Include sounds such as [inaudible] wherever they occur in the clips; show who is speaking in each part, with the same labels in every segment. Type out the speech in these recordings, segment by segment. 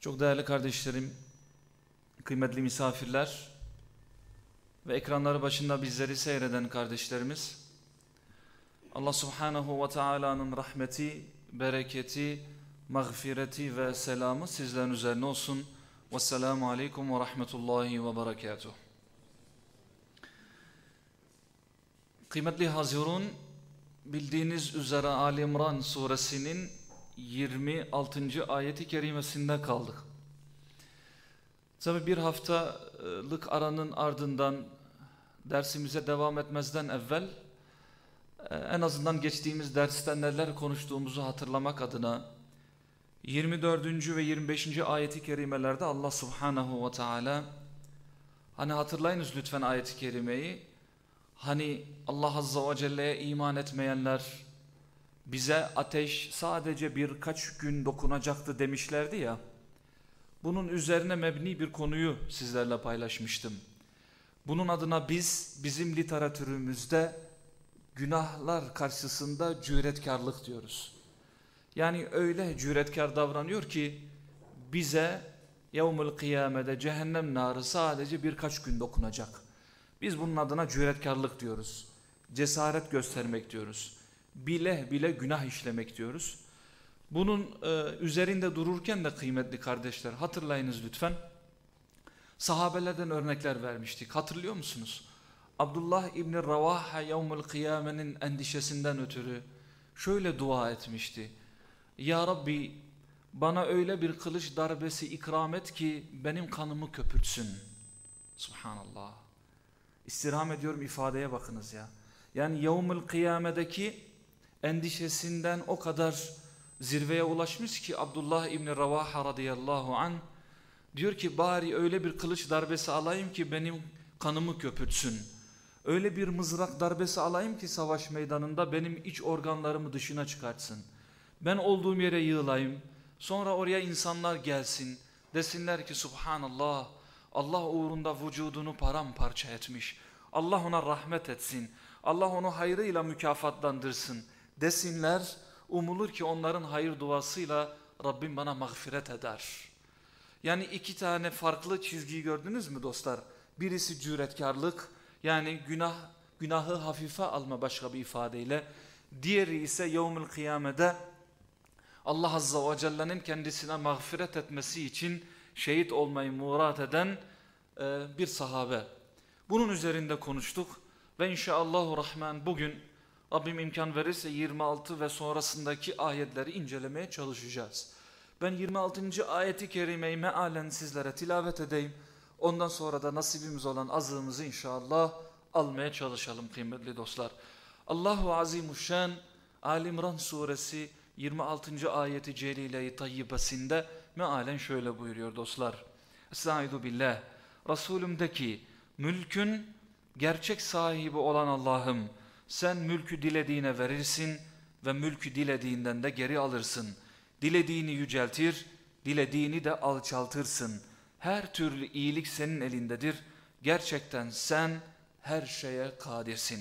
Speaker 1: Çok değerli kardeşlerim, kıymetli misafirler ve ekranları başında bizleri seyreden kardeşlerimiz, Allah Subhanahu ve Taala'nın rahmeti, bereketi, mağfireti ve selamı sizlerin üzerine olsun. Vesselamu Aleyküm ve Rahmetullahi ve Berekatuhu. Kıymetli Hazirun, bildiğiniz üzere Ali İmran suresinin 26. ayeti kerimesinde kaldık. Tabi bir haftalık aranın ardından dersimize devam etmezden evvel en azından geçtiğimiz dersten neler konuştuğumuzu hatırlamak adına 24. ve 25. ayeti kerimelerde Allah subhanahu ve teala hani hatırlayınız lütfen ayeti kerimeyi hani Allah azza ve celle'ye iman etmeyenler bize ateş sadece birkaç gün dokunacaktı demişlerdi ya. Bunun üzerine mebni bir konuyu sizlerle paylaşmıştım. Bunun adına biz bizim literatürümüzde günahlar karşısında cüretkarlık diyoruz. Yani öyle cüretkar davranıyor ki bize yevmül kıyamede cehennem narı sadece birkaç gün dokunacak. Biz bunun adına cüretkarlık diyoruz. Cesaret göstermek diyoruz bile bile günah işlemek diyoruz. Bunun e, üzerinde dururken de kıymetli kardeşler hatırlayınız lütfen. Sahabelerden örnekler vermiştik. Hatırlıyor musunuz? Abdullah İbni Ravaha yevmül kıyamenin endişesinden ötürü şöyle dua etmişti. Ya Rabbi bana öyle bir kılıç darbesi ikram et ki benim kanımı köpürtsün. Subhanallah. İstirham ediyorum ifadeye bakınız ya. Yani yevmül kıyamedeki endişesinden o kadar zirveye ulaşmış ki Abdullah İbni Ravaha radıyallahu an diyor ki bari öyle bir kılıç darbesi alayım ki benim kanımı köpürtsün. Öyle bir mızrak darbesi alayım ki savaş meydanında benim iç organlarımı dışına çıkartsın. Ben olduğum yere yığılayım. Sonra oraya insanlar gelsin. Desinler ki subhanallah Allah uğrunda vücudunu paramparça etmiş. Allah ona rahmet etsin. Allah onu hayrıyla mükafatlandırsın desinler. Umulur ki onların hayır duasıyla Rabbim bana mağfiret eder. Yani iki tane farklı çizgiyi gördünüz mü dostlar? Birisi cüretkarlık yani günah günahı hafife alma başka bir ifadeyle. Diğeri ise yevmül kıyamede Allah Azza ve Celle'nin kendisine mağfiret etmesi için şehit olmayı murat eden e, bir sahabe. Bunun üzerinde konuştuk ve inşallahü rahman bugün Rabbim imkan verirse 26 ve sonrasındaki ayetleri incelemeye çalışacağız. Ben 26. ayeti kerimeyi mealen sizlere tilavet edeyim. Ondan sonra da nasibimiz olan azığımızı inşallah almaya çalışalım kıymetli dostlar. Allahu Azimuşşan Ali İmran suresi 26. ayeti celile-i tayyibesinde mealen şöyle buyuruyor dostlar. Estaizu billah. Resulümdeki mülkün gerçek sahibi olan Allah'ım sen mülkü dilediğine verirsin ve mülkü dilediğinden de geri alırsın. Dilediğini yüceltir, dilediğini de alçaltırsın. Her türlü iyilik senin elindedir. Gerçekten sen her şeye kadirsin.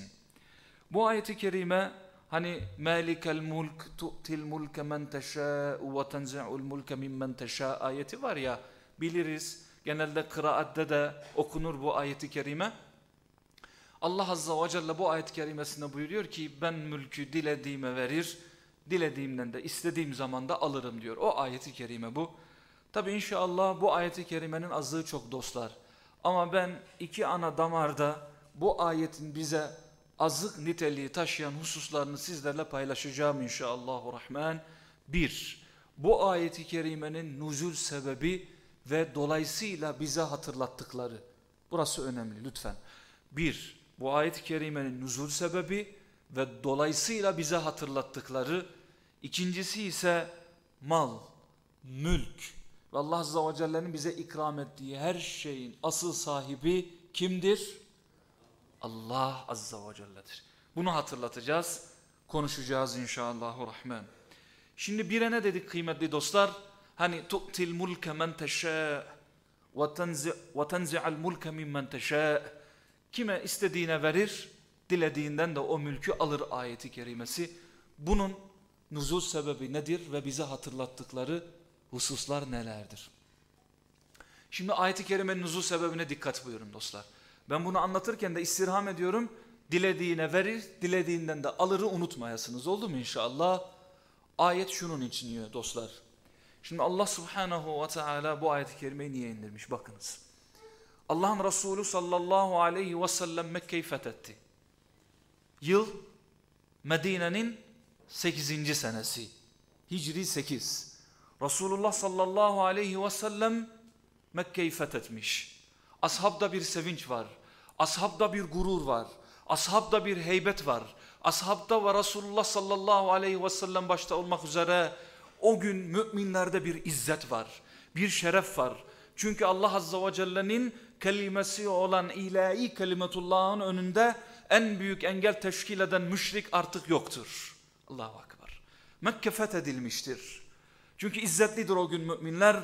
Speaker 1: Bu ayeti kerime hani malikel mulk tu'til mulke men teşâ'u ve tenzi'ul mulke mimmen teşâ ayeti var ya biliriz. Genelde kıraatte de okunur bu ayeti kerime. Allah Azza ve Celle bu ayet-i kerimesinde buyuruyor ki ben mülkü dilediğime verir, dilediğimden de istediğim zaman da alırım diyor. O ayeti kerime bu. Tabi inşallah bu ayeti kerimenin azlığı çok dostlar. Ama ben iki ana damarda bu ayetin bize azık niteliği taşıyan hususlarını sizlerle paylaşacağım inşallahü rahman. Bir, bu ayeti kerimenin nuzul sebebi ve dolayısıyla bize hatırlattıkları. Burası önemli lütfen. Bir, bu ayet-i kerimenin nüzul sebebi ve dolayısıyla bize hatırlattıkları. İkincisi ise mal, mülk ve Allah Azze ve Celle'nin bize ikram ettiği her şeyin asıl sahibi kimdir? Allah Azze ve Celle'dir. Bunu hatırlatacağız, konuşacağız inşallahü rahman. Şimdi bire ne dedik kıymetli dostlar? Hani tu'til mulke men teşâ ve tenzi'al mulke mimmen teşâ. Kime istediğine verir, dilediğinden de o mülkü alır ayeti kerimesi. Bunun nuzul sebebi nedir ve bize hatırlattıkları hususlar nelerdir? Şimdi ayeti kerimenin nuzul sebebine dikkat buyurun dostlar. Ben bunu anlatırken de istirham ediyorum. Dilediğine verir, dilediğinden de alırı unutmayasınız. Oldu mu inşallah? Ayet şunun için diyor dostlar. Şimdi Allah subhanahu ve teala bu ayet-i kerimeyi niye indirmiş? Bakınız. Allah'ın Resulü sallallahu aleyhi ve sellem Mekke'yi fethetti. Yıl Medine'nin 8. senesi. Hicri 8. Resulullah sallallahu aleyhi ve sellem Mekke'yi fethetmiş. Ashabda bir sevinç var. Ashabda bir gurur var. Ashabda bir heybet var. Ashabda ve Resulullah sallallahu aleyhi ve sellem başta olmak üzere o gün müminlerde bir izzet var. Bir şeref var. Çünkü Allah azze ve celle'nin kelimesi olan ilahi kelimetullah'ın önünde en büyük engel teşkil eden müşrik artık yoktur. Allahu Akbar. Mekke fethedilmiştir. Çünkü izzetlidir o gün müminler.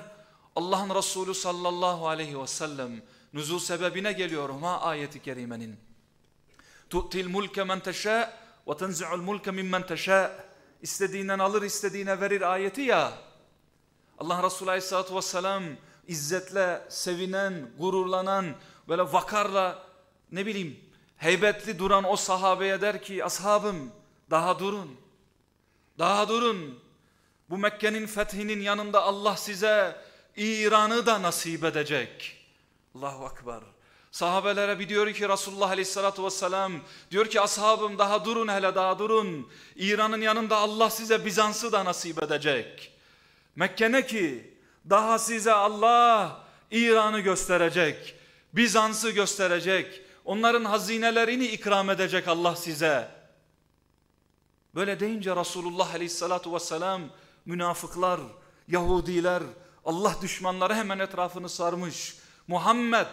Speaker 1: Allah'ın Resulü sallallahu aleyhi ve sellem nüzul sebebine geliyorum ha ayeti kerimenin. Tu'til mulke men teşâ ve tenzi'ul mulke mimmen teşâ. İstediğinden alır istediğine verir ayeti ya. Allah Resulü aleyhissalatü vesselam izzetle sevinen, gururlanan, böyle vakarla ne bileyim heybetli duran o sahabeye der ki ashabım daha durun. Daha durun. Bu Mekke'nin fethinin yanında Allah size İran'ı da nasip edecek. Allahu Akbar. Sahabelere bir diyor ki Resulullah Aleyhisselatü Vesselam diyor ki ashabım daha durun hele daha durun. İran'ın yanında Allah size Bizans'ı da nasip edecek. Mekke ne ki daha size Allah İran'ı gösterecek. Bizans'ı gösterecek. Onların hazinelerini ikram edecek Allah size. Böyle deyince Resulullah Aleyhisselatü Vesselam münafıklar, Yahudiler, Allah düşmanları hemen etrafını sarmış. Muhammed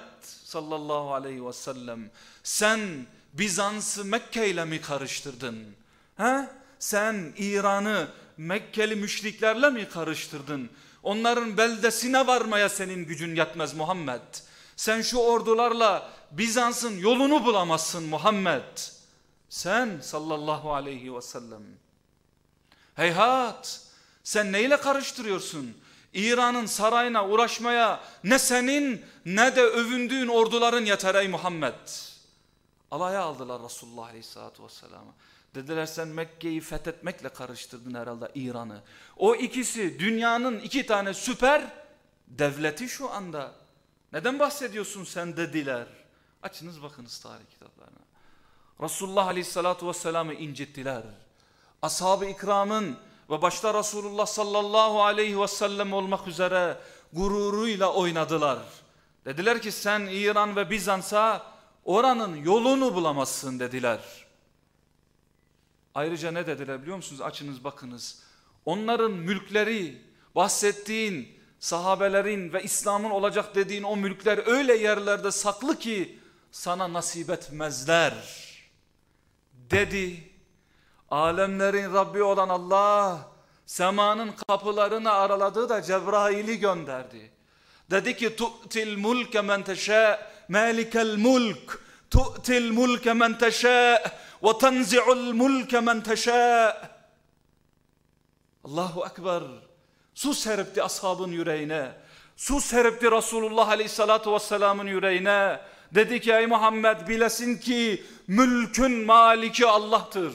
Speaker 1: sallallahu aleyhi ve sellem sen Bizans'ı Mekke ile mi karıştırdın? He? Sen İran'ı Mekkeli müşriklerle mi karıştırdın? Onların beldesine varmaya senin gücün yetmez Muhammed. Sen şu ordularla Bizans'ın yolunu bulamazsın Muhammed. Sen sallallahu aleyhi ve sellem. Heyhat sen neyle karıştırıyorsun? İran'ın sarayına uğraşmaya ne senin ne de övündüğün orduların yeter ey Muhammed. Alaya aldılar Resulullah Aleyhisselatü Vesselam'ı. Dediler sen Mekke'yi fethetmekle karıştırdın herhalde İran'ı. O ikisi dünyanın iki tane süper devleti şu anda. Neden bahsediyorsun sen dediler. Açınız bakınız tarih kitaplarına. Resulullah Aleyhisselatü Vesselam'ı incittiler. Ashab-ı ikramın ve başta Resulullah sallallahu aleyhi ve sellem olmak üzere gururuyla oynadılar. Dediler ki sen İran ve Bizans'a oranın yolunu bulamazsın dediler. Ayrıca ne dediler biliyor musunuz? Açınız bakınız. Onların mülkleri bahsettiğin sahabelerin ve İslam'ın olacak dediğin o mülkler öyle yerlerde saklı ki sana nasip etmezler dedi Alemlerin Rabbi olan Allah semanın kapılarını araladı da Cebrail'i gönderdi. Dedi ki tu'til mulke men teşâ malikel mulk mulke men teşâ ve tenzi'ul mulke men teşâ Allahu Ekber. Su serpti ashabın yüreğine. Su serpti Resulullah Aleyhisselatü Vesselam'ın yüreğine. Dedi ki ey Muhammed bilesin ki mülkün maliki Allah'tır.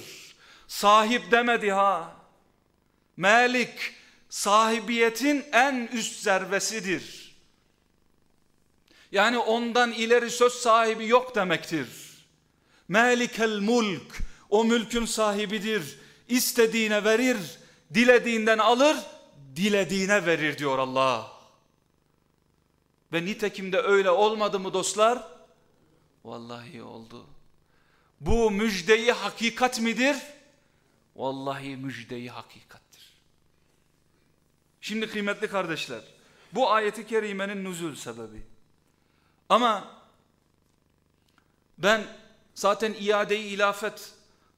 Speaker 1: Sahip demedi ha. Melik sahibiyetin en üst zervesidir. Yani ondan ileri söz sahibi yok demektir. Melikel mulk o mülkün sahibidir. İstediğine verir, dilediğinden alır, dilediğine verir diyor Allah. Ve nitekim de öyle olmadı mı dostlar? Vallahi oldu. Bu müjdeyi hakikat midir? Vallahi müjdeyi hakikattir. Şimdi kıymetli kardeşler bu ayeti kerimenin nüzul sebebi. Ama ben zaten iade-i ilafet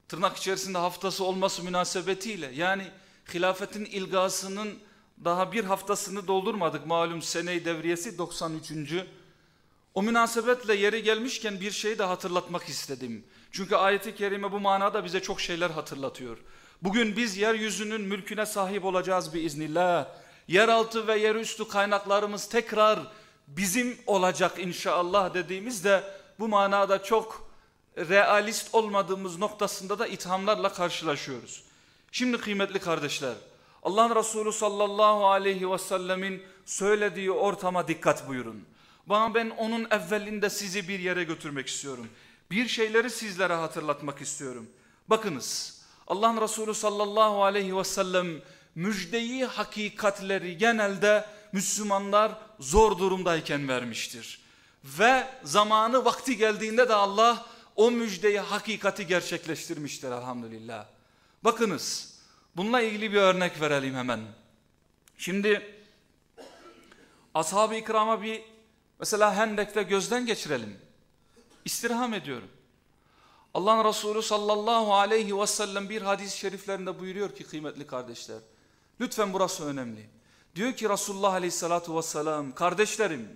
Speaker 1: tırnak içerisinde haftası olması münasebetiyle yani hilafetin ilgasının daha bir haftasını doldurmadık malum sene devriyesi 93. O münasebetle yeri gelmişken bir şey de hatırlatmak istedim. Çünkü ayeti kerime bu manada bize çok şeyler hatırlatıyor. Bugün biz yeryüzünün mülküne sahip olacağız biiznillah. Yeraltı ve yerüstü kaynaklarımız tekrar bizim olacak inşallah dediğimizde bu manada çok realist olmadığımız noktasında da ithamlarla karşılaşıyoruz. Şimdi kıymetli kardeşler Allah'ın Resulü sallallahu aleyhi ve sellemin söylediği ortama dikkat buyurun. Bana ben onun evvelinde sizi bir yere götürmek istiyorum. Bir şeyleri sizlere hatırlatmak istiyorum. Bakınız Allah'ın Resulü sallallahu aleyhi ve sellem müjdeyi hakikatleri genelde Müslümanlar zor durumdayken vermiştir. Ve zamanı vakti geldiğinde de Allah o müjdeyi hakikati gerçekleştirmiştir elhamdülillah. Bakınız bununla ilgili bir örnek verelim hemen. Şimdi ashab-ı ikrama bir mesela Hendek'te gözden geçirelim. İstirham ediyorum. Allah'ın Resulü sallallahu aleyhi ve sellem bir hadis-i şeriflerinde buyuruyor ki kıymetli kardeşler. Lütfen burası önemli. Diyor ki Resulullah aleyhissalatu vesselam kardeşlerim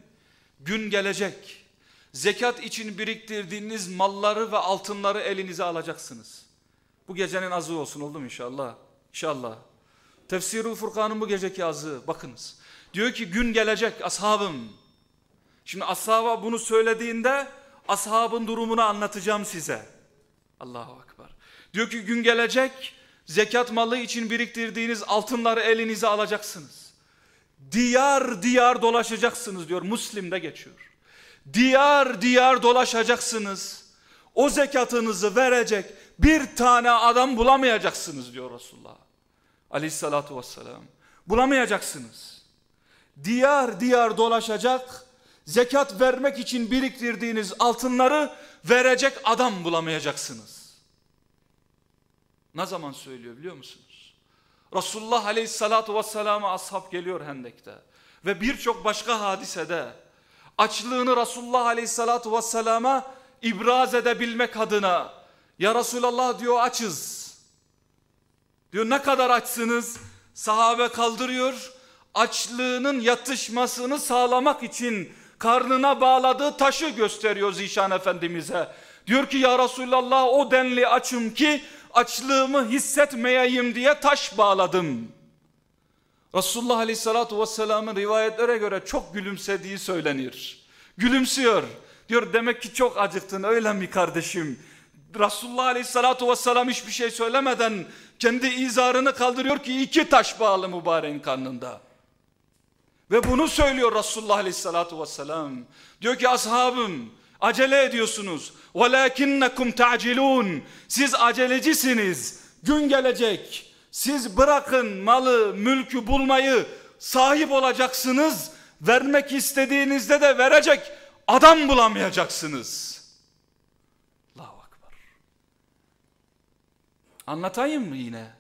Speaker 1: gün gelecek zekat için biriktirdiğiniz malları ve altınları elinize alacaksınız. Bu gecenin azı olsun oldu mu inşallah? İnşallah. Tefsirul Furkan'ın bu geceki azı bakınız. Diyor ki gün gelecek ashabım. Şimdi ashaba bunu söylediğinde ashabın durumunu anlatacağım size. Allahu Akbar. Diyor ki gün gelecek zekat malı için biriktirdiğiniz altınları elinize alacaksınız. Diyar diyar dolaşacaksınız diyor. Müslim'de geçiyor. Diyar diyar dolaşacaksınız. O zekatınızı verecek bir tane adam bulamayacaksınız diyor Resulullah. Aleyhissalatu vesselam. Bulamayacaksınız. Diyar diyar dolaşacak, zekat vermek için biriktirdiğiniz altınları verecek adam bulamayacaksınız. Ne zaman söylüyor biliyor musunuz? Resulullah aleyhissalatu vesselam'a ashab geliyor Hendek'te. Ve birçok başka hadisede açlığını Resulullah aleyhissalatu vesselama ibraz edebilmek adına ya Resulallah diyor açız. Diyor ne kadar açsınız? Sahabe kaldırıyor. Açlığının yatışmasını sağlamak için karnına bağladığı taşı gösteriyor Zişan Efendimiz'e. Diyor ki ya Resulallah o denli açım ki açlığımı hissetmeyeyim diye taş bağladım. Resulullah Aleyhisselatü Vesselam'ın rivayetlere göre çok gülümsediği söylenir. Gülümsüyor. Diyor demek ki çok acıktın öyle mi kardeşim? Resulullah Aleyhisselatü Vesselam hiçbir şey söylemeden kendi izarını kaldırıyor ki iki taş bağlı mübareğin karnında. Ve bunu söylüyor Resulullah Aleyhisselatü Vesselam. Diyor ki ashabım acele ediyorsunuz. وَلَاكِنَّكُمْ تَعْجِلُونَ Siz acelecisiniz. Gün gelecek. Siz bırakın malı, mülkü bulmayı sahip olacaksınız. Vermek istediğinizde de verecek adam bulamayacaksınız. Allahu Akbar. Anlatayım mı yine?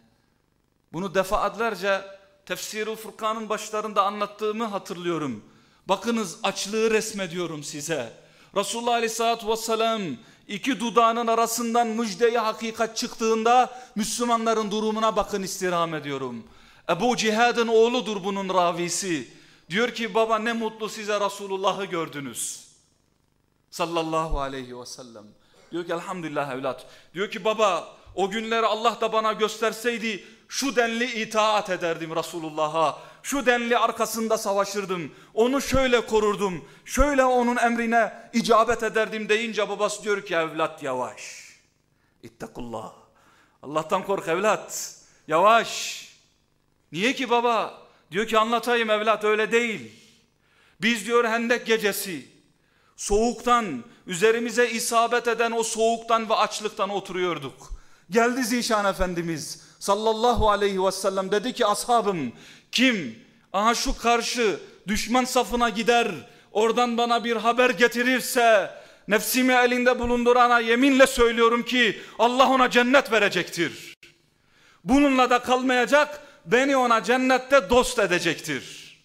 Speaker 1: Bunu defaatlerce Tefsirul Furkan'ın başlarında anlattığımı hatırlıyorum. Bakınız açlığı resmediyorum size. Resulullah Aleyhisselatü Vesselam iki dudağının arasından müjdeyi hakikat çıktığında Müslümanların durumuna bakın istirham ediyorum. Ebu Cihad'ın oğludur bunun ravisi. Diyor ki baba ne mutlu size Resulullah'ı gördünüz. Sallallahu aleyhi ve sellem. Diyor ki elhamdülillah evlat. Diyor ki baba o günleri Allah da bana gösterseydi şu denli itaat ederdim Resulullah'a. Şu denli arkasında savaşırdım. Onu şöyle korurdum. Şöyle onun emrine icabet ederdim deyince babası diyor ki evlat yavaş. İttakullah. Allah'tan kork evlat. Yavaş. Niye ki baba? Diyor ki anlatayım evlat öyle değil. Biz diyor hendek gecesi soğuktan üzerimize isabet eden o soğuktan ve açlıktan oturuyorduk. Geldi Zişan Efendimiz sallallahu aleyhi ve sellem dedi ki ashabım kim aha şu karşı düşman safına gider oradan bana bir haber getirirse nefsimi elinde bulundurana yeminle söylüyorum ki Allah ona cennet verecektir. Bununla da kalmayacak
Speaker 2: beni ona cennette dost edecektir.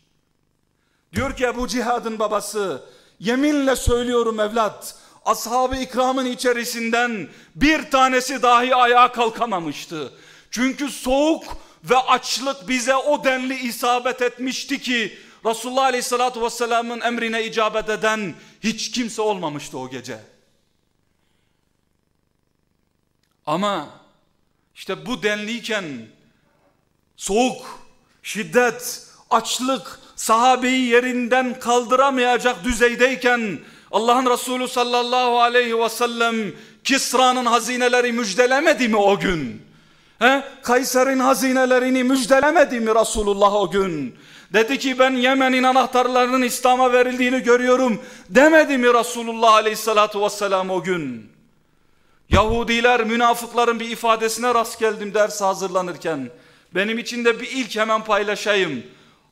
Speaker 2: Diyor ki Ebu Cihad'ın babası yeminle söylüyorum evlat ashab-ı ikramın içerisinden bir tanesi dahi ayağa kalkamamıştı. Çünkü soğuk ve açlık bize o denli isabet etmişti ki Resulullah Aleyhisselatü Vesselam'ın emrine icabet eden hiç kimse olmamıştı o gece. Ama işte bu denliyken soğuk, şiddet, açlık sahabeyi yerinden kaldıramayacak düzeydeyken Allah'ın Resulü sallallahu aleyhi ve sellem Kisra'nın hazineleri müjdelemedi mi o gün? He? Kayser'in hazinelerini müjdelemedi mi Resulullah o gün? Dedi ki ben Yemen'in anahtarlarının İslam'a verildiğini görüyorum. Demedi mi Resulullah aleyhissalatu vesselam o gün? Yahudiler, münafıkların bir ifadesine rast geldim ders hazırlanırken. Benim için de bir ilk hemen paylaşayım.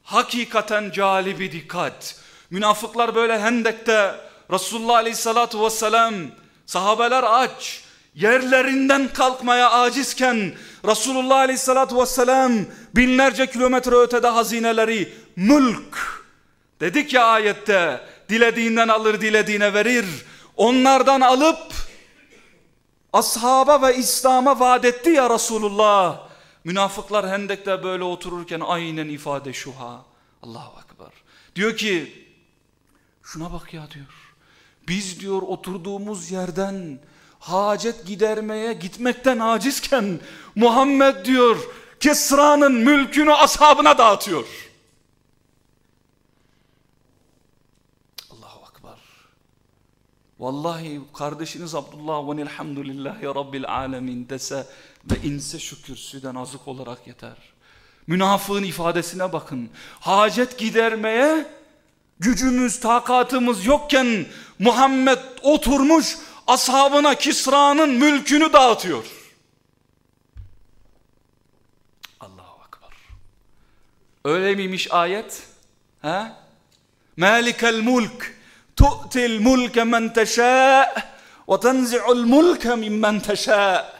Speaker 2: Hakikaten cali dikkat. Münafıklar böyle hendekte Resulullah aleyhissalatu vesselam sahabeler aç yerlerinden kalkmaya acizken Resulullah aleyhissalatu vesselam binlerce kilometre ötede hazineleri mülk dedik ya ayette dilediğinden alır dilediğine verir. Onlardan alıp ashaba ve İslam'a vaat etti ya Resulullah. Münafıklar hendekte böyle otururken aynen ifade şu ha. Allahu Ekber. Diyor ki şuna bak ya diyor. Biz diyor oturduğumuz yerden hacet gidermeye gitmekten acizken Muhammed diyor Kesra'nın mülkünü ashabına dağıtıyor. Allahu Akbar. Vallahi kardeşiniz Abdullah ve elhamdülillahi rabbil alemin dese ve inse şu kürsüden azık olarak yeter. Münafığın ifadesine bakın. Hacet gidermeye gücümüz, takatımız yokken Muhammed oturmuş ashabına Kisra'nın mülkünü dağıtıyor. Allahu Akbar. Öyle miymiş ayet? Ha? Malikel mulk tu'til mulke men teşâ ve tenzi'ul mulke mimmen teşâ.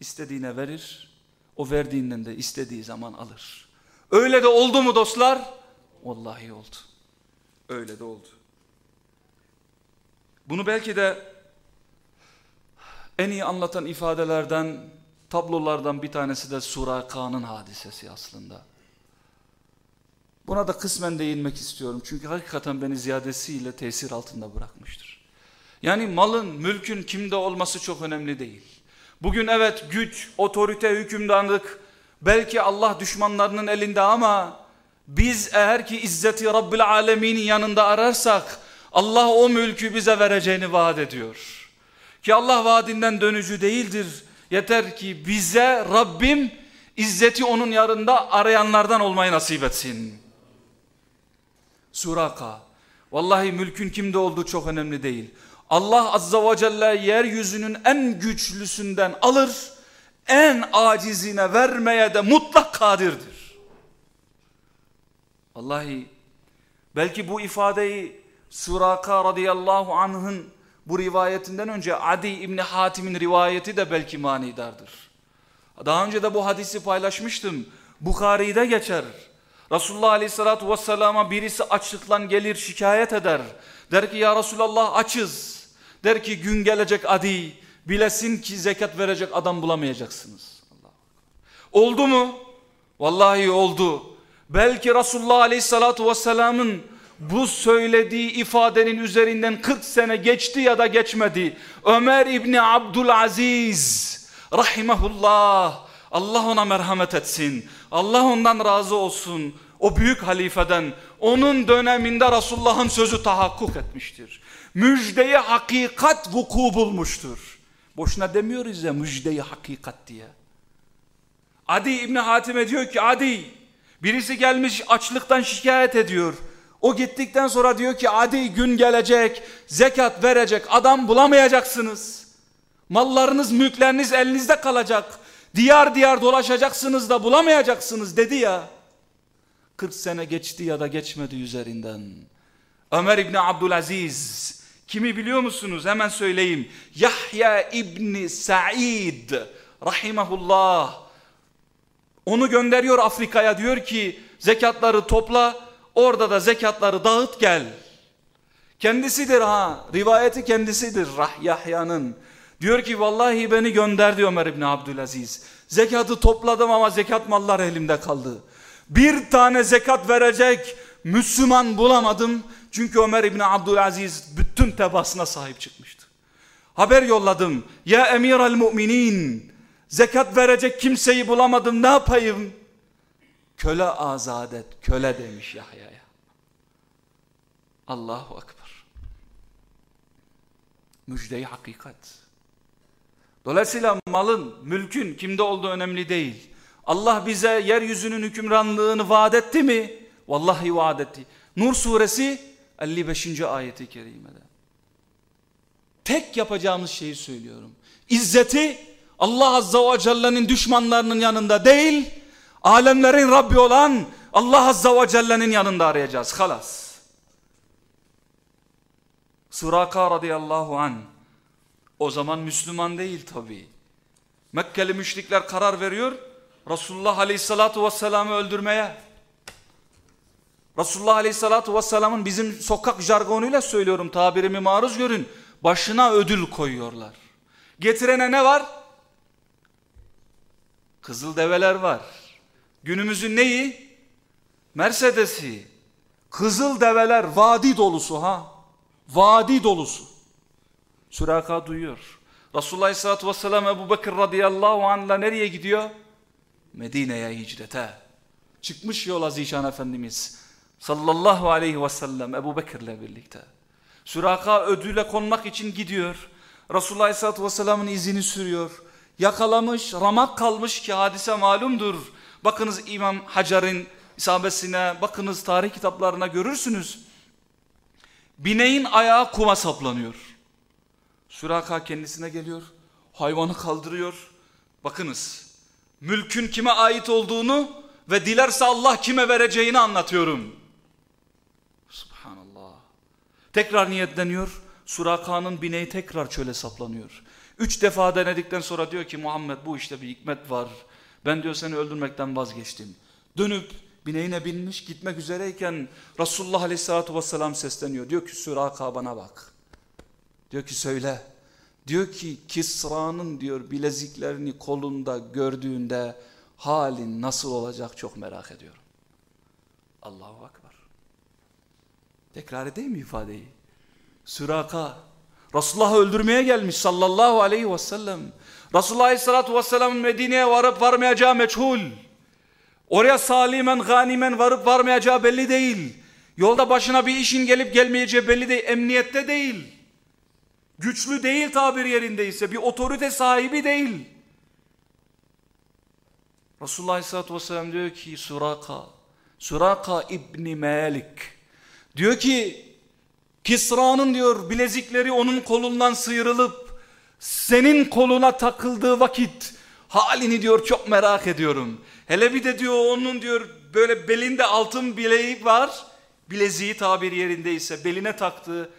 Speaker 2: İstediğine verir, o verdiğinden de istediği zaman alır. Öyle de oldu mu dostlar? Vallahi oldu. Öyle de oldu. Bunu belki de en iyi anlatan ifadelerden, tablolardan bir tanesi de Suraka'nın hadisesi aslında. Buna da kısmen değinmek istiyorum. Çünkü hakikaten beni ziyadesiyle tesir altında bırakmıştır. Yani malın, mülkün kimde olması çok önemli değil. Bugün evet güç, otorite, hükümdarlık belki Allah düşmanlarının elinde ama biz eğer ki izzeti Rabbil Alemin'in yanında ararsak Allah o mülkü bize vereceğini vaat ediyor. Ki Allah vaadinden dönücü değildir. Yeter ki bize Rabbim izzeti onun yanında arayanlardan olmayı nasip etsin. Suraka. Vallahi mülkün kimde olduğu çok önemli değil. Allah azza ve celle yeryüzünün en güçlüsünden alır, en acizine vermeye de mutlak kadirdir. Vallahi belki bu ifadeyi Suraka radıyallahu anh'ın bu rivayetinden önce Adi İbni Hatim'in rivayeti de belki manidardır. Daha önce de bu hadisi paylaşmıştım. Bukhari'de geçer. Resulullah aleyhissalatu vesselama birisi açlıktan gelir şikayet eder. Der ki ya Resulallah açız. Der ki gün gelecek Adi. Bilesin ki zekat verecek adam bulamayacaksınız. Oldu mu? Vallahi oldu. Belki Resulullah aleyhissalatu vesselamın bu söylediği ifadenin üzerinden 40 sene geçti ya da geçmedi. Ömer İbni Abdülaziz rahimahullah Allah ona merhamet etsin. Allah ondan razı olsun. O büyük halifeden onun döneminde Resulullah'ın sözü tahakkuk etmiştir. Müjdeyi hakikat vuku bulmuştur. Boşuna demiyoruz ya müjdeyi hakikat diye. Adi İbni Hatim'e diyor ki Adi birisi gelmiş açlıktan şikayet ediyor. O gittikten sonra diyor ki adi gün gelecek, zekat verecek adam bulamayacaksınız. Mallarınız, mülkleriniz elinizde kalacak. Diyar diyar dolaşacaksınız da bulamayacaksınız dedi ya. 40 sene geçti ya da geçmedi üzerinden. Ömer İbni Abdülaziz kimi biliyor musunuz? Hemen söyleyeyim. Yahya İbni Sa'id rahimahullah Onu gönderiyor Afrika'ya diyor ki zekatları topla orada da zekatları dağıt gel. Kendisidir ha rivayeti kendisidir Rah Yahya'nın. Diyor ki vallahi beni gönderdi Ömer İbni Abdülaziz. Zekatı topladım ama zekat mallar elimde kaldı. Bir tane zekat verecek Müslüman bulamadım. Çünkü Ömer İbni Abdülaziz bütün tebasına sahip çıkmıştı. Haber yolladım. Ya emir al müminin. Zekat verecek kimseyi bulamadım ne yapayım? Köle azat et. Köle demiş Yahya'ya. Allahu Ekber. Müjdeyi hakikat. Dolayısıyla malın, mülkün kimde olduğu önemli değil. Allah bize yeryüzünün hükümranlığını vaat etti mi? Vallahi vaat etti. Nur suresi 55. ayeti kerimede. Tek yapacağımız şeyi söylüyorum. İzzeti Allah Azza ve Celle'nin düşmanlarının yanında değil, alemlerin Rabbi olan Allah Azza ve Celle'nin yanında arayacağız. Halas. Suraka radıyallahu an. O zaman Müslüman değil tabi. Mekkeli müşrikler karar veriyor. Resulullah aleyhissalatu vesselam'ı öldürmeye. Resulullah aleyhissalatu vesselam'ın bizim sokak jargonuyla söylüyorum tabirimi maruz görün. Başına ödül koyuyorlar. Getirene ne var? Kızıl develer var. Günümüzün neyi? Mercedes'i. Kızıl develer vadi dolusu ha. Vadi dolusu. Süraka duyuyor. Resulullah Aleyhisselatü Vesselam Ebu Bekir radıyallahu anh'la nereye gidiyor? Medine'ye hicrete. Çıkmış yola Zişan Efendimiz sallallahu aleyhi ve sellem Ebu Bekir'le birlikte. Süraka ödüle konmak için gidiyor. Resulullah Aleyhisselatü Vesselam'ın izini sürüyor. Yakalamış, ramak kalmış ki hadise malumdur. Bakınız İmam Hacer'in isabesine, bakınız tarih kitaplarına görürsünüz. Bineğin ayağı kuma saplanıyor. Süraka kendisine geliyor. Hayvanı kaldırıyor. Bakınız. Mülkün kime ait olduğunu ve dilerse Allah kime vereceğini anlatıyorum. Subhanallah. Tekrar niyetleniyor. Suraka'nın bineği tekrar çöle saplanıyor. Üç defa denedikten sonra diyor ki Muhammed bu işte bir hikmet var. Ben diyor seni öldürmekten vazgeçtim. Dönüp bineğine binmiş gitmek üzereyken Resulullah Aleyhisselatü Vesselam sesleniyor. Diyor ki Suraka bana bak. Diyor ki söyle. Diyor ki Kisra'nın diyor bileziklerini kolunda gördüğünde halin nasıl olacak çok merak ediyorum. Allahu Akbar. Tekrar edeyim mi ifadeyi? Süraka Resulullah'ı öldürmeye gelmiş sallallahu aleyhi ve sellem. Resulullah aleyhissalatu vesselamın Medine'ye varıp varmayacağı meçhul. Oraya salimen ganimen varıp varmayacağı belli değil. Yolda başına bir işin gelip gelmeyeceği belli değil. Emniyette değil. Güçlü değil tabir yerindeyse. Bir otorite sahibi değil. Resulullah Aleyhisselatü Vesselam diyor ki Suraka, Suraka İbni Malik diyor ki Kisra'nın diyor bilezikleri onun kolundan sıyrılıp senin koluna takıldığı vakit halini diyor çok merak ediyorum. Hele bir de diyor onun diyor böyle belinde altın bileği var. Bileziği tabir yerindeyse beline taktığı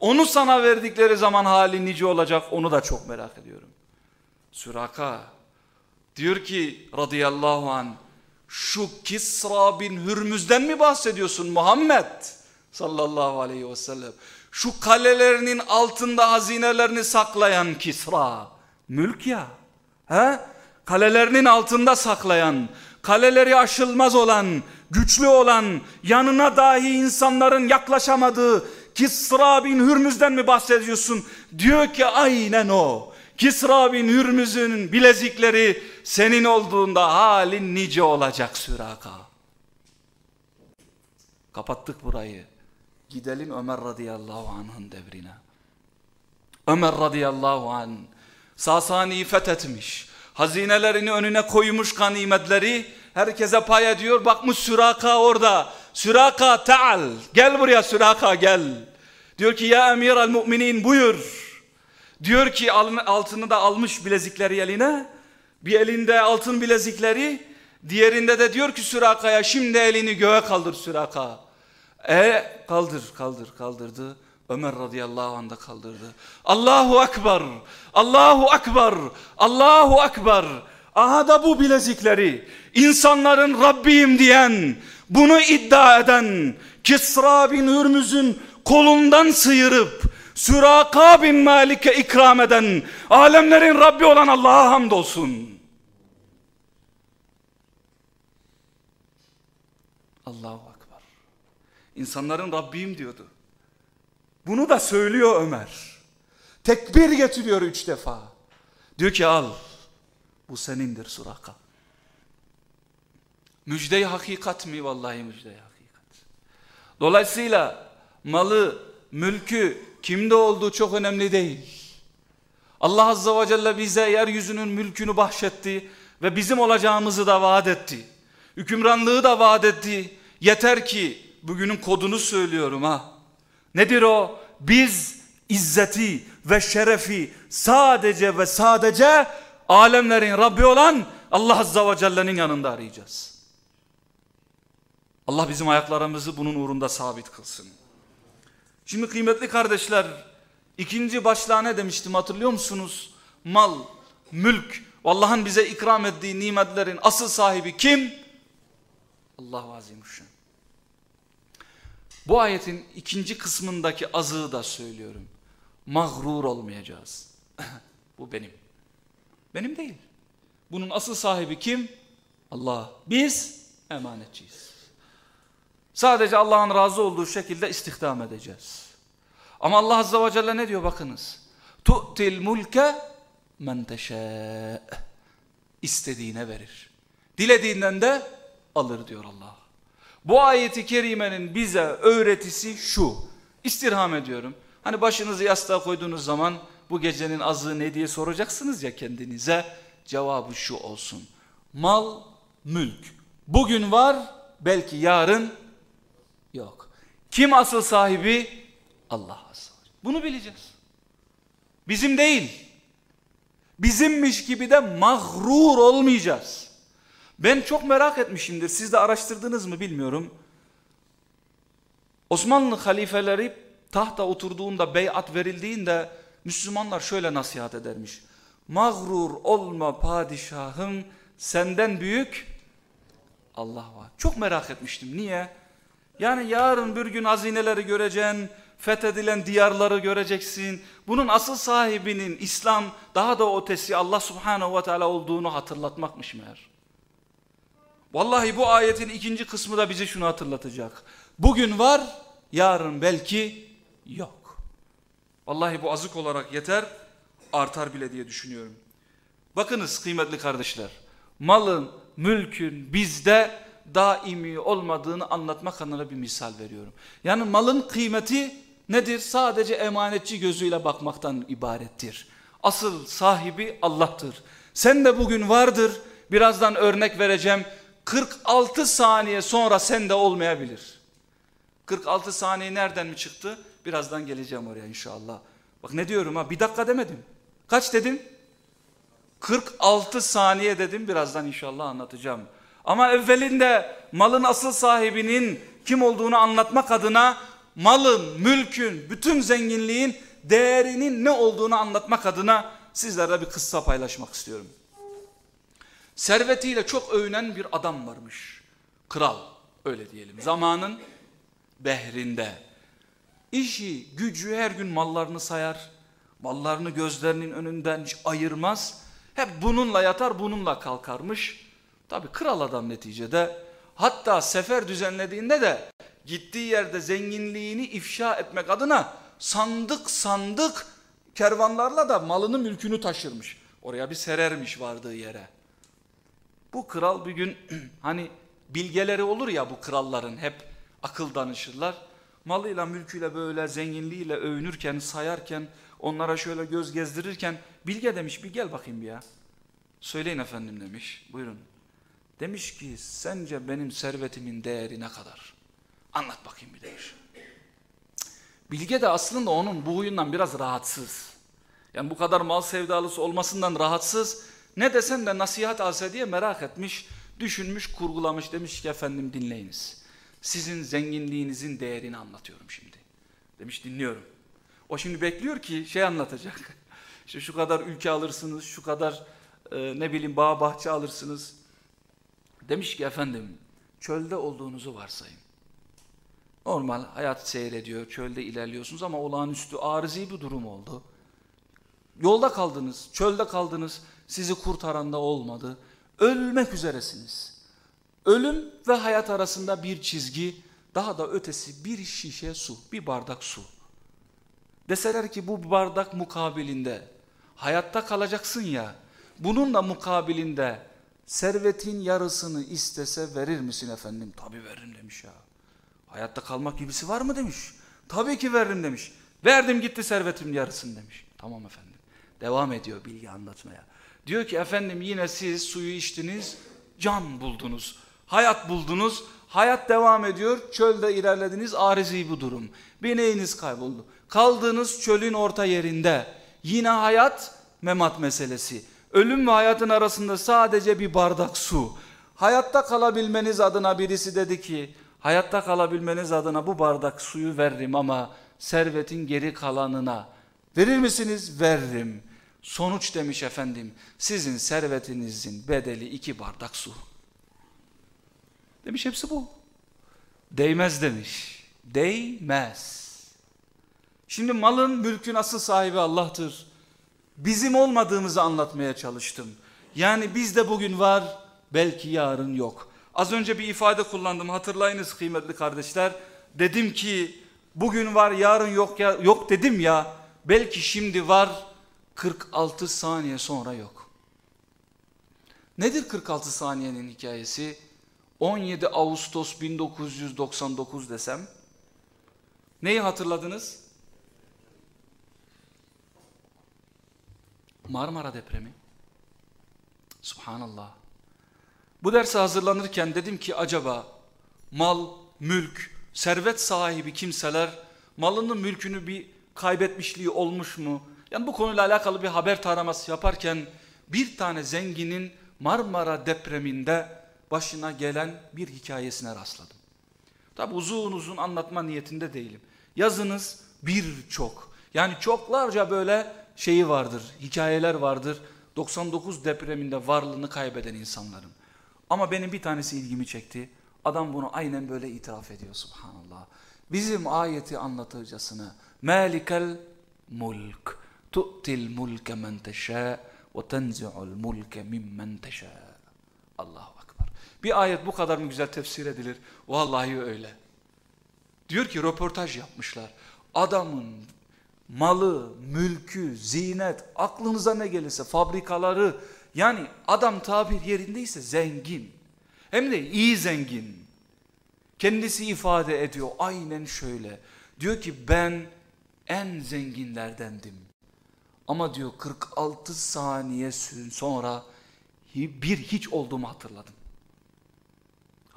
Speaker 2: onu sana verdikleri zaman hali nice olacak onu da çok merak ediyorum. Süraka diyor ki radıyallahu an şu Kisra bin Hürmüz'den mi bahsediyorsun Muhammed sallallahu aleyhi ve sellem. Şu kalelerinin altında hazinelerini saklayan Kisra mülk ya. He? Kalelerinin altında saklayan, kaleleri aşılmaz olan, güçlü olan, yanına dahi insanların yaklaşamadığı Kisra bin Hürmüz'den mi bahsediyorsun? Diyor ki aynen o. Kisra bin Hürmüz'ün bilezikleri senin olduğunda halin nice olacak Süraka. Kapattık burayı. Gidelim Ömer radıyallahu anh'ın devrine. Ömer radıyallahu anh Sasani'yi fethetmiş. Hazinelerini önüne koymuş ganimetleri. Herkese pay ediyor. Bakmış Süraka orada. Süraka taal. Gel buraya Süraka gel. Diyor ki ya emir al müminin buyur. Diyor ki altını da almış bilezikleri eline. Bir elinde altın bilezikleri. Diğerinde de diyor ki Süraka'ya şimdi elini göğe kaldır Süraka. E kaldır kaldır kaldırdı. Ömer radıyallahu anh da kaldırdı. Allahu Ekber, Allahu Ekber, Allahu Ekber. Aha da bu bilezikleri insanların Rabbiyim diyen, bunu iddia eden Kisra bin Hürmüz'ün kolundan sıyırıp Süraka bin Malik'e ikram eden alemlerin Rabbi olan Allah'a hamdolsun. Allahu Akbar. İnsanların Rabbim diyordu. Bunu da söylüyor Ömer. Tekbir getiriyor üç defa. Diyor ki al. Bu senindir Suraka. Müjde hakikat mi? Vallahi müjde hakikat. Dolayısıyla malı, mülkü kimde olduğu çok önemli değil. Allah Azze ve Celle bize yeryüzünün mülkünü bahşetti ve bizim olacağımızı da vaat etti. Hükümranlığı da vaat etti. Yeter ki bugünün kodunu söylüyorum ha. Nedir o? Biz izzeti ve şerefi sadece ve sadece alemlerin Rabbi olan Allah Azze ve Celle'nin yanında arayacağız. Allah bizim ayaklarımızı bunun uğrunda sabit kılsın. Şimdi kıymetli kardeşler ikinci başlığa ne demiştim hatırlıyor musunuz? Mal, mülk, Allah'ın bize ikram ettiği nimetlerin asıl sahibi kim? Allah-u Azimüşşan. Bu ayetin ikinci kısmındaki azığı da söylüyorum. Mağrur olmayacağız. [laughs] Bu benim. Benim değil. Bunun asıl sahibi kim? Allah. Biz emanetçiyiz. Sadece Allah'ın razı olduğu şekilde istihdam edeceğiz. Ama Allah Azze ve Celle ne diyor bakınız. Tu'til mulke men teşâ. İstediğine verir. Dilediğinden de alır diyor Allah. Bu ayeti kerimenin bize öğretisi şu. İstirham ediyorum. Hani başınızı yastığa koyduğunuz zaman bu gecenin azığı ne diye soracaksınız ya kendinize. Cevabı şu olsun. Mal, mülk. Bugün var, belki yarın yok. Kim asıl sahibi? Allah asıl. Bunu bileceğiz. Bizim değil. Bizimmiş gibi de mağrur olmayacağız. Ben çok merak etmişimdir. Siz de araştırdınız mı bilmiyorum. Osmanlı halifeleri tahta oturduğunda beyat verildiğinde Müslümanlar şöyle nasihat edermiş. Mağrur olma padişahım senden büyük Allah var. Çok merak etmiştim. Niye? Yani yarın bir gün hazineleri göreceksin, fethedilen diyarları göreceksin. Bunun asıl sahibinin İslam daha da ötesi Allah subhanehu ve teala olduğunu hatırlatmakmış meğer. Vallahi bu ayetin ikinci kısmı da bize şunu hatırlatacak. Bugün var, yarın belki yok. Vallahi bu azık olarak yeter, artar bile diye düşünüyorum. Bakınız kıymetli kardeşler, malın, mülkün bizde daimi olmadığını anlatmak adına bir misal veriyorum. Yani malın kıymeti nedir? Sadece emanetçi gözüyle bakmaktan ibarettir. Asıl sahibi Allah'tır. Sen de bugün vardır, birazdan örnek vereceğim. 46 saniye sonra sende olmayabilir. 46 saniye nereden mi çıktı? Birazdan geleceğim oraya inşallah. Bak ne diyorum ha bir dakika demedim. Kaç dedim? 46 saniye dedim birazdan inşallah anlatacağım. Ama evvelinde malın asıl sahibinin kim olduğunu anlatmak adına malın, mülkün, bütün zenginliğin değerinin ne olduğunu anlatmak adına sizlerle bir kıssa paylaşmak istiyorum. Servetiyle çok övünen bir adam varmış. Kral öyle diyelim. Zamanın behrinde. İşi, gücü her gün mallarını sayar. Mallarını gözlerinin önünden ayırmaz. Hep bununla yatar bununla kalkarmış. Tabi kral adam neticede. Hatta sefer düzenlediğinde de gittiği yerde zenginliğini ifşa etmek adına sandık sandık kervanlarla da malını mülkünü taşırmış. Oraya bir serermiş vardığı yere. Bu kral bir gün [clears throat] hani bilgeleri olur ya bu kralların hep akıl danışırlar. Malıyla mülküyle böyle zenginliğiyle övünürken sayarken onlara şöyle göz gezdirirken bilge demiş bir gel bakayım bir ya. Söyleyin efendim demiş buyurun. Demiş ki sence benim servetimin değeri ne kadar? Anlat bakayım bir demiş. Bilge de aslında onun bu huyundan biraz rahatsız. Yani bu kadar mal sevdalısı olmasından rahatsız. Ne desem de nasihat alsa diye merak etmiş, düşünmüş, kurgulamış. Demiş ki efendim dinleyiniz. Sizin zenginliğinizin değerini anlatıyorum şimdi. Demiş dinliyorum. O şimdi bekliyor ki şey anlatacak. [laughs] İşte şu kadar ülke alırsınız, şu kadar e, ne bileyim bağ bahçe alırsınız. Demiş ki efendim çölde olduğunuzu varsayın. Normal hayat seyrediyor, çölde ilerliyorsunuz ama olağanüstü arızi bir durum oldu. Yolda kaldınız, çölde kaldınız, sizi kurtaran da olmadı. Ölmek üzeresiniz. Ölüm ve hayat arasında bir çizgi, daha da ötesi bir şişe su, bir bardak su. Deseler ki bu bardak mukabilinde hayatta kalacaksın ya, bunun da mukabilinde servetin yarısını istese verir misin efendim? Tabi veririm demiş ya. Hayatta kalmak gibisi var mı demiş. Tabii ki veririm demiş. Verdim gitti servetim yarısını demiş. Tamam efendim. Devam ediyor bilgi anlatmaya. Diyor ki efendim yine siz suyu içtiniz, can buldunuz, hayat buldunuz, hayat devam ediyor, çölde ilerlediniz, arizi bu durum. Bineğiniz kayboldu. Kaldığınız çölün orta yerinde yine hayat, memat meselesi. Ölüm ve hayatın arasında sadece bir bardak su. Hayatta kalabilmeniz adına birisi dedi ki, hayatta kalabilmeniz adına bu bardak suyu veririm ama servetin geri kalanına verir misiniz? Veririm. Sonuç demiş efendim, sizin servetinizin bedeli iki bardak su. Demiş hepsi bu. Değmez demiş. Değmez. Şimdi malın, mülkün asıl sahibi Allah'tır. Bizim olmadığımızı anlatmaya çalıştım. Yani bizde bugün var, belki yarın yok. Az önce bir ifade kullandım hatırlayınız kıymetli kardeşler. Dedim ki bugün var yarın yok ya yok dedim ya. Belki şimdi var 46 saniye sonra yok. Nedir 46 saniyenin hikayesi? 17 Ağustos 1999 desem neyi hatırladınız? Marmara depremi. Subhanallah. Bu derse hazırlanırken dedim ki acaba mal, mülk, servet sahibi kimseler malını mülkünü bir kaybetmişliği olmuş mu? Yani bu konuyla alakalı bir haber taraması yaparken bir tane zenginin Marmara depreminde başına gelen bir hikayesine rastladım. Tabi uzun uzun anlatma niyetinde değilim. Yazınız birçok yani çoklarca böyle şeyi vardır, hikayeler vardır. 99 depreminde varlığını kaybeden insanların. Ama benim bir tanesi ilgimi çekti. Adam bunu aynen böyle itiraf ediyor subhanallah. Bizim ayeti anlatırcasına Malikel mulk mulke men teşâ ve tenzi'ul mulke mimmen teşâ. Allahu Akbar. Bir ayet bu kadar mı güzel tefsir edilir? Vallahi öyle. Diyor ki röportaj yapmışlar. Adamın malı, mülkü, zinet, aklınıza ne gelirse fabrikaları yani adam tabir yerindeyse zengin. Hem de iyi zengin. Kendisi ifade ediyor aynen şöyle. Diyor ki ben en zenginlerdendim. Ama diyor 46 saniye sonra bir hiç olduğumu hatırladım.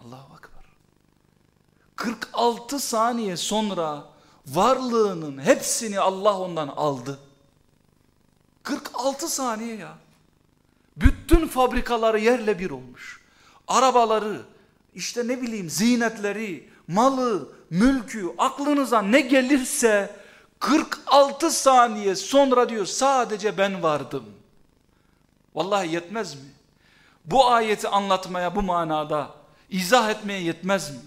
Speaker 2: Allahu Akbar. 46 saniye sonra varlığının hepsini Allah ondan aldı. 46 saniye ya. Bütün fabrikaları yerle bir olmuş. Arabaları, işte ne bileyim zinetleri, malı, mülkü, aklınıza ne gelirse 46 saniye sonra diyor sadece ben vardım. Vallahi yetmez mi? Bu ayeti anlatmaya bu manada izah etmeye yetmez mi?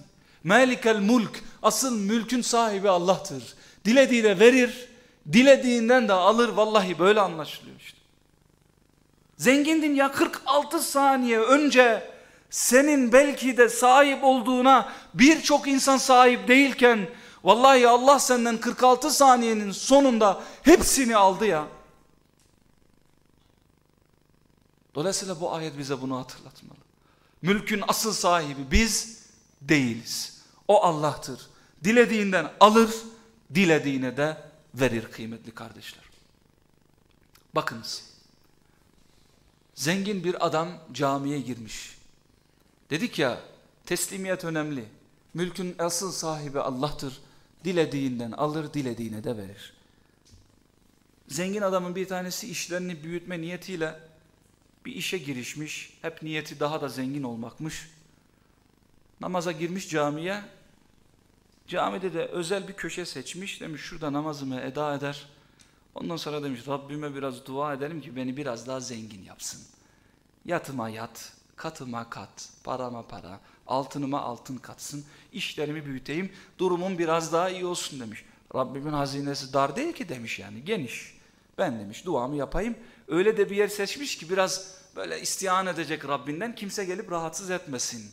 Speaker 2: Melikel mulk asıl mülkün sahibi Allah'tır. Dilediğine verir, dilediğinden de alır vallahi böyle anlaşılıyor işte. Zengindin ya 46 saniye önce senin belki de sahip olduğuna birçok insan sahip değilken vallahi Allah senden 46 saniyenin sonunda hepsini aldı ya. Dolayısıyla bu ayet bize bunu hatırlatmalı. Mülkün asıl sahibi biz değiliz. O Allah'tır. Dilediğinden alır, dilediğine de verir kıymetli kardeşler. Bakınız. Zengin bir adam camiye girmiş. Dedik ya teslimiyet önemli. Mülkün asıl sahibi Allah'tır. Dilediğinden alır, dilediğine de verir. Zengin adamın bir tanesi işlerini büyütme niyetiyle bir işe girişmiş. Hep niyeti daha da zengin olmakmış. Namaza girmiş camiye. Camide de özel bir köşe seçmiş. Demiş şurada namazımı eda eder. Ondan sonra demiş Rabbime biraz dua ederim ki beni biraz daha zengin yapsın. Yatıma yat, katıma kat, parama para, altınıma altın katsın, işlerimi büyüteyim, durumum biraz daha iyi olsun demiş. Rabbimin hazinesi dar değil ki demiş yani geniş. Ben demiş duamı yapayım. Öyle de bir yer seçmiş ki biraz böyle istihan edecek Rabbinden kimse gelip rahatsız etmesin.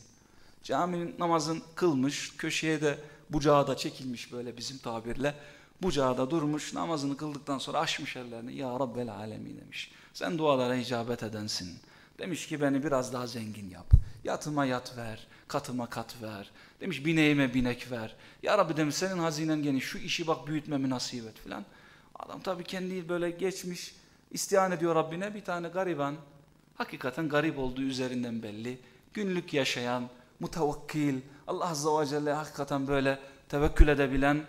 Speaker 2: Caminin namazın kılmış, köşeye de bucağı da çekilmiş böyle bizim tabirle. Bucağı da durmuş, namazını kıldıktan sonra açmış ellerini. Ya Rabbel Alemin demiş. Sen dualara icabet edensin. Demiş ki beni biraz daha zengin yap. Yatıma yat ver, katıma kat ver. Demiş bineğime binek ver. Ya Rabbi demiş senin hazinen geniş şu işi bak büyütmemi nasip et filan. Adam tabii kendi böyle geçmiş istihan ediyor Rabbine bir tane gariban. Hakikaten garip olduğu üzerinden belli. Günlük yaşayan, mutavakkil, Allah Azze ve Celle hakikaten böyle tevekkül edebilen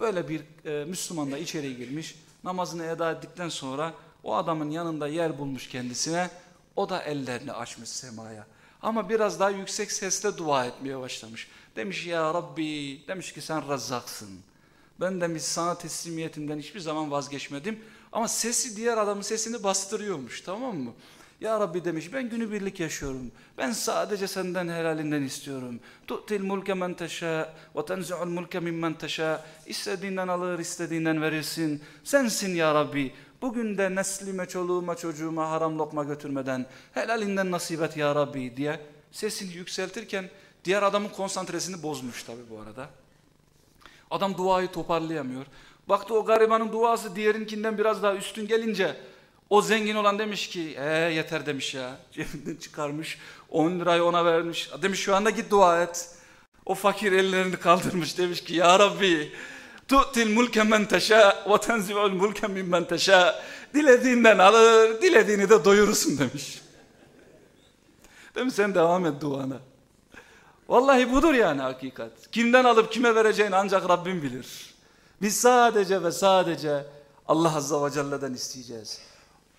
Speaker 2: böyle bir e, Müslüman da içeri girmiş. Namazını eda ettikten sonra o adamın yanında yer bulmuş kendisine. O da ellerini açmış semaya. Ama biraz daha yüksek sesle dua etmeye başlamış. Demiş ya Rabbi, demiş ki sen razzaksın. Ben demiş sana teslimiyetimden hiçbir zaman vazgeçmedim. Ama sesi diğer adamın sesini bastırıyormuş tamam mı? Ya Rabbi demiş ben günübirlik yaşıyorum. Ben sadece senden helalinden istiyorum. Tu'til mulke men teşâ ve tenzi'ul mulke mimmen teşâ. İstediğinden alır, istediğinden verirsin. Sensin ya Rabbi. Bugün de neslime, çoluğuma, çocuğuma haram lokma götürmeden helalinden nasip et ya Rabbi diye sesini yükseltirken diğer adamın konsantresini bozmuş tabi bu arada. Adam duayı toparlayamıyor. Baktı o garibanın duası diğerinkinden biraz daha üstün gelince o zengin olan demiş ki ee yeter demiş ya. [laughs] Cebinden çıkarmış 10 lirayı ona vermiş. Demiş şu anda git dua et. O fakir ellerini kaldırmış demiş ki ya Rabbi tu'til mulke men teşâ ve tenzi'ul mulke mimmen teşâ. Dilediğinden alır, dilediğini de doyurursun demiş. Demiş sen devam et duana. Vallahi budur yani hakikat. Kimden alıp kime vereceğini ancak Rabbim bilir. Biz sadece ve sadece Allah Azze ve Celle'den isteyeceğiz.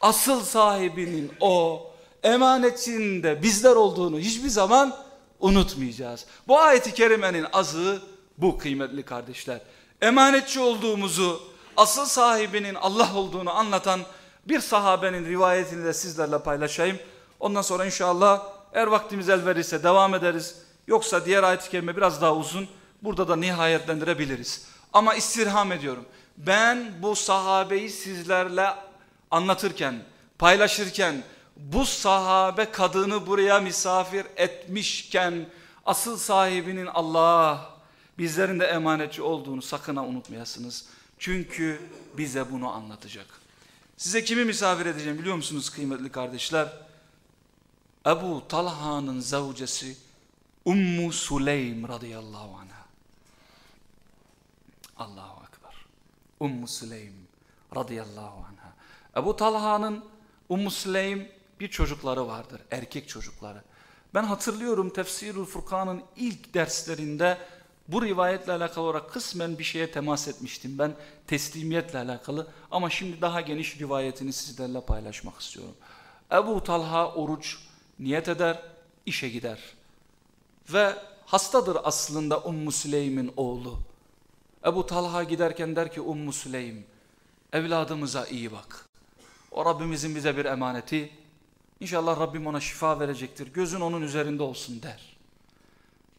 Speaker 2: Asıl sahibinin o emanetçinin de bizler olduğunu hiçbir zaman unutmayacağız. Bu ayeti kerimenin azı bu kıymetli kardeşler. Emanetçi olduğumuzu, asıl sahibinin Allah olduğunu anlatan bir sahabenin rivayetini de sizlerle paylaşayım. Ondan sonra inşallah eğer vaktimiz el verirse devam ederiz. Yoksa diğer ayet-i kerime biraz daha uzun. Burada da nihayetlendirebiliriz. Ama istirham ediyorum. Ben bu sahabeyi sizlerle anlatırken, paylaşırken, bu sahabe kadını buraya misafir etmişken, asıl sahibinin Allah, bizlerin de emanetçi olduğunu sakın unutmayasınız. Çünkü bize bunu anlatacak. Size kimi misafir edeceğim biliyor musunuz kıymetli kardeşler? Ebu Talha'nın zavcesi Ummu Süleym radıyallahu anha. Allahu Ekber. Ummu Süleym radıyallahu anha. Ebu Talha'nın Ummu Süleym bir çocukları vardır. Erkek çocukları. Ben hatırlıyorum Tefsirul Furkan'ın ilk derslerinde bu rivayetle alakalı olarak kısmen bir şeye temas etmiştim ben teslimiyetle alakalı ama şimdi daha geniş rivayetini sizlerle paylaşmak istiyorum. Ebu Talha oruç niyet eder, işe gider. Ve hastadır aslında Ummu Süleym'in oğlu. Ebu Talha giderken der ki Ummu Süleym evladımıza iyi bak. O Rabbimizin bize bir emaneti. İnşallah Rabbim ona şifa verecektir. Gözün onun üzerinde olsun der.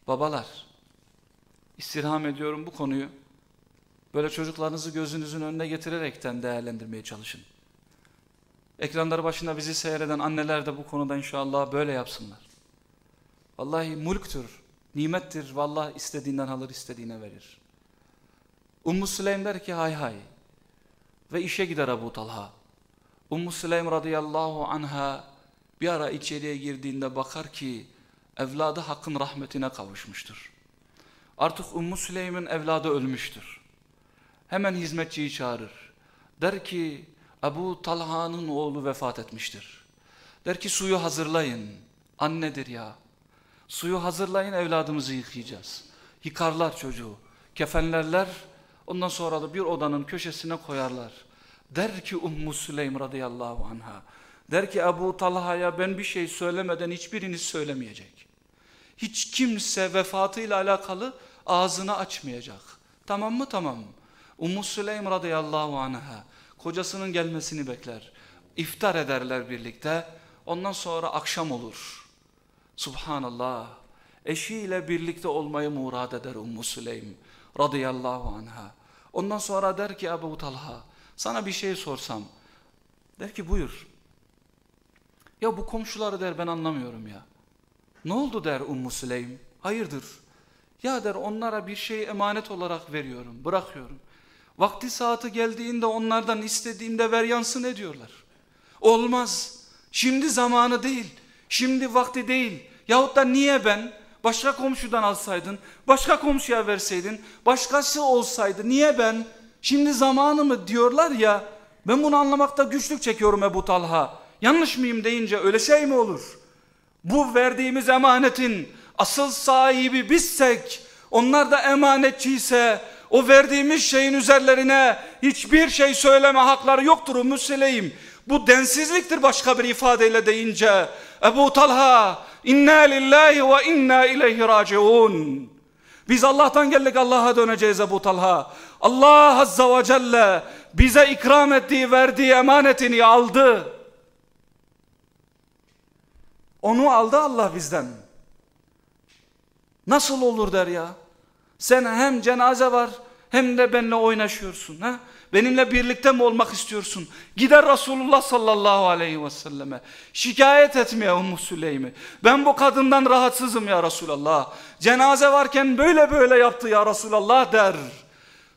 Speaker 2: Babalar istirham ediyorum bu konuyu. Böyle çocuklarınızı gözünüzün önüne getirerekten değerlendirmeye çalışın. Ekranları başında bizi seyreden anneler de bu konuda inşallah böyle yapsınlar. Vallahi mulktür, nimettir. Vallahi istediğinden alır, istediğine verir. Ummu Süleym der ki hay hay. Ve işe gider Ebu Talha. Ummu Süleym radıyallahu anha bir ara içeriye girdiğinde bakar ki evladı hakkın rahmetine kavuşmuştur. Artık Ummu Süleym'in evladı ölmüştür. Hemen hizmetçiyi çağırır. Der ki Ebu Talha'nın oğlu vefat etmiştir. Der ki suyu hazırlayın. Annedir ya. Suyu hazırlayın evladımızı yıkayacağız. Yıkarlar çocuğu. Kefenlerler. Ondan sonra da bir odanın köşesine koyarlar. Der ki Ummu Süleym radıyallahu anha. Der ki Ebu Talha'ya ben bir şey söylemeden hiçbiriniz söylemeyecek. Hiç kimse vefatıyla alakalı ağzını açmayacak. Tamam mı? Tamam. Ummu Süleym radıyallahu anha kocasının gelmesini bekler. İftar ederler birlikte. Ondan sonra akşam olur. Subhanallah. Eşiyle birlikte olmayı murad eder Ummu Süleym radıyallahu anha. Ondan sonra der ki Ebu Talha sana bir şey sorsam. Der ki buyur. Ya bu komşuları der ben anlamıyorum ya. Ne oldu der Ummu Süleym. Hayırdır? Ya der onlara bir şey emanet olarak veriyorum, bırakıyorum. Vakti saati geldiğinde onlardan istediğimde ver yansın ediyorlar. Olmaz. Şimdi zamanı değil. Şimdi vakti değil. Yahut da niye ben? Başka komşudan alsaydın, başka komşuya verseydin, başkası olsaydı niye ben? Şimdi zamanı mı diyorlar ya, ben bunu anlamakta güçlük çekiyorum Ebu Talha. Yanlış mıyım deyince öyle şey mi olur? Bu verdiğimiz emanetin asıl sahibi bizsek, onlar da emanetçiyse, o verdiğimiz şeyin üzerlerine hiçbir şey söyleme hakları yoktur Müsleyim. Bu densizliktir başka bir ifadeyle deyince. Ebu Talha, inna lillahi ve inna ileyhi raciun. Biz Allah'tan geldik Allah'a döneceğiz Ebu Talha. Allah Azza ve Celle bize ikram ettiği verdiği emanetini aldı. Onu aldı Allah bizden. Nasıl olur der ya. Sen hem cenaze var hem de benimle oynaşıyorsun. Ha? Benimle birlikte mi olmak istiyorsun? Gider Resulullah sallallahu aleyhi ve selleme. Şikayet etmeye Ummu Süleym'i. Ben bu kadından rahatsızım ya Resulallah. Cenaze varken böyle böyle yaptı ya Resulallah der.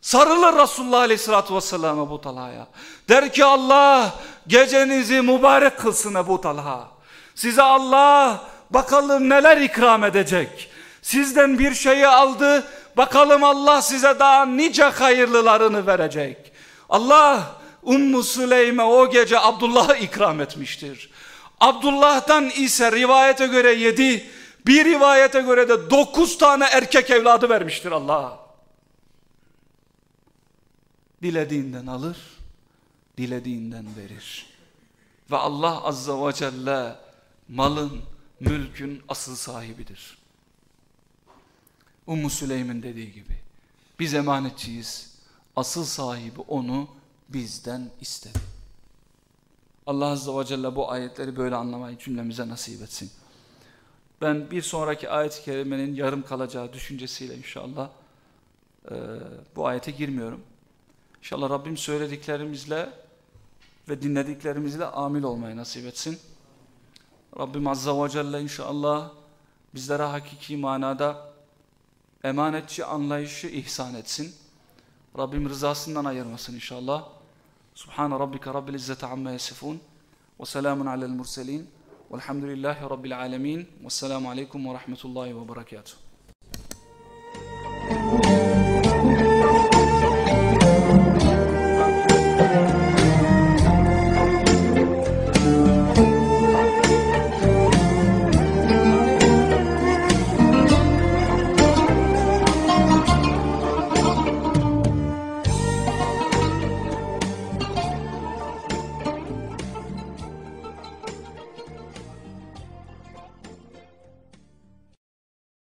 Speaker 2: Sarılır Resulullah aleyhissalatü vesselam Ebu Talha'ya. Der ki Allah gecenizi mübarek kılsın Ebu Talha. Size Allah bakalım neler ikram edecek. Sizden bir şeyi aldı bakalım Allah size daha nice hayırlılarını verecek. Allah Ummu Süleym'e o gece Abdullah'ı ikram etmiştir. Abdullah'tan ise rivayete göre yedi, bir rivayete göre de dokuz tane erkek evladı vermiştir Allah. Dilediğinden alır, dilediğinden verir. Ve Allah Azza ve Celle malın, mülkün asıl sahibidir. Ummu Süleym'in dediği gibi biz emanetçiyiz. Asıl sahibi onu bizden istedi. Allah Azze ve Celle bu ayetleri böyle anlamayı cümlemize nasip etsin. Ben bir sonraki ayet-i kerimenin yarım kalacağı düşüncesiyle inşallah e, bu ayete girmiyorum. İnşallah Rabbim söylediklerimizle ve dinlediklerimizle amil olmayı nasip etsin. Rabbim Azza ve Celle inşallah bizlere hakiki manada emanetçi anlayışı ihsan etsin. Rabbim rızasından ayırmasın inşallah. Subhan rabbika rabbil izzati amma yasifun ve selamun alel murselin velhamdülillahi rabbil alamin ve selamu aleyküm ve rahmetullahi ve berekatuhu.